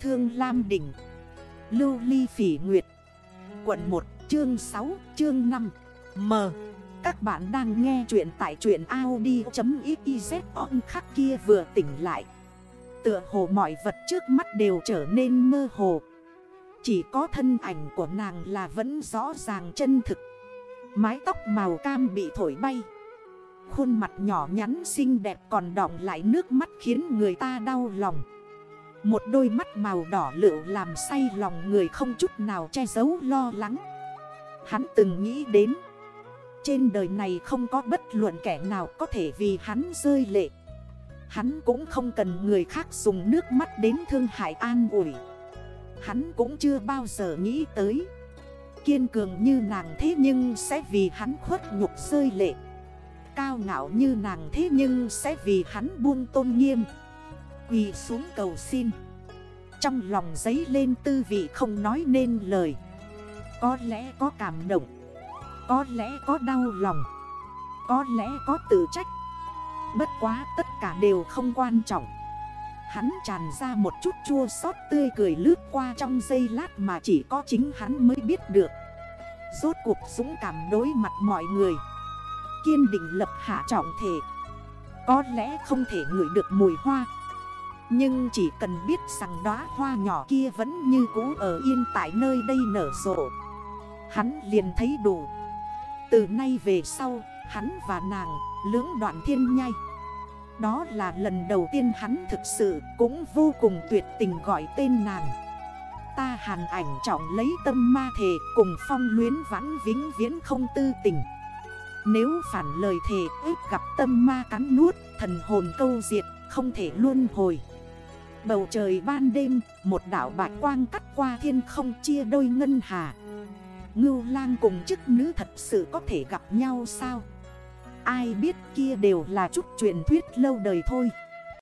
Thương Lam Đỉnh, Lưu Ly Phỉ Nguyệt, Quận 1 chương 6 chương 5 M. Các bạn đang nghe chuyện tại chuyện Audi.xyz on khắc kia vừa tỉnh lại. Tựa hồ mọi vật trước mắt đều trở nên mơ hồ. Chỉ có thân ảnh của nàng là vẫn rõ ràng chân thực. Mái tóc màu cam bị thổi bay. Khuôn mặt nhỏ nhắn xinh đẹp còn đọng lại nước mắt khiến người ta đau lòng. Một đôi mắt màu đỏ lựu làm say lòng người không chút nào che giấu lo lắng. Hắn từng nghĩ đến, Trên đời này không có bất luận kẻ nào có thể vì hắn rơi lệ. Hắn cũng không cần người khác dùng nước mắt đến thương hại an ủi. Hắn cũng chưa bao giờ nghĩ tới, Kiên cường như nàng thế nhưng sẽ vì hắn khuất nhục rơi lệ. Cao ngạo như nàng thế nhưng sẽ vì hắn buông tôn nghiêm. Quỳ xuống cầu xin. Trong lòng giấy lên tư vị không nói nên lời. Có lẽ có cảm động. Có lẽ có đau lòng. Có lẽ có tự trách. Bất quá tất cả đều không quan trọng. Hắn tràn ra một chút chua xót tươi cười lướt qua trong giây lát mà chỉ có chính hắn mới biết được. Rốt cuộc dũng cảm đối mặt mọi người. Kiên định lập hạ trọng thể. Có lẽ không thể ngửi được mùi hoa. Nhưng chỉ cần biết rằng đóa hoa nhỏ kia vẫn như cũ ở yên tại nơi đây nở rộ. Hắn liền thấy đủ. Từ nay về sau, hắn và nàng lưỡng đoạn thiên nhai. Đó là lần đầu tiên hắn thực sự cũng vô cùng tuyệt tình gọi tên nàng. Ta hàn ảnh trọng lấy tâm ma thể cùng phong luyến vãn vĩnh viễn không tư tình. Nếu phản lời thề ếp gặp tâm ma cắn nuốt Thần hồn câu diệt không thể luôn hồi. Bầu trời ban đêm, Một đảo bạch quang cắt qua thiên không chia đôi ngân hà. Ngưu lang cùng chức nữ thật sự có thể gặp nhau sao? Ai biết kia đều là chút truyền thuyết lâu đời thôi.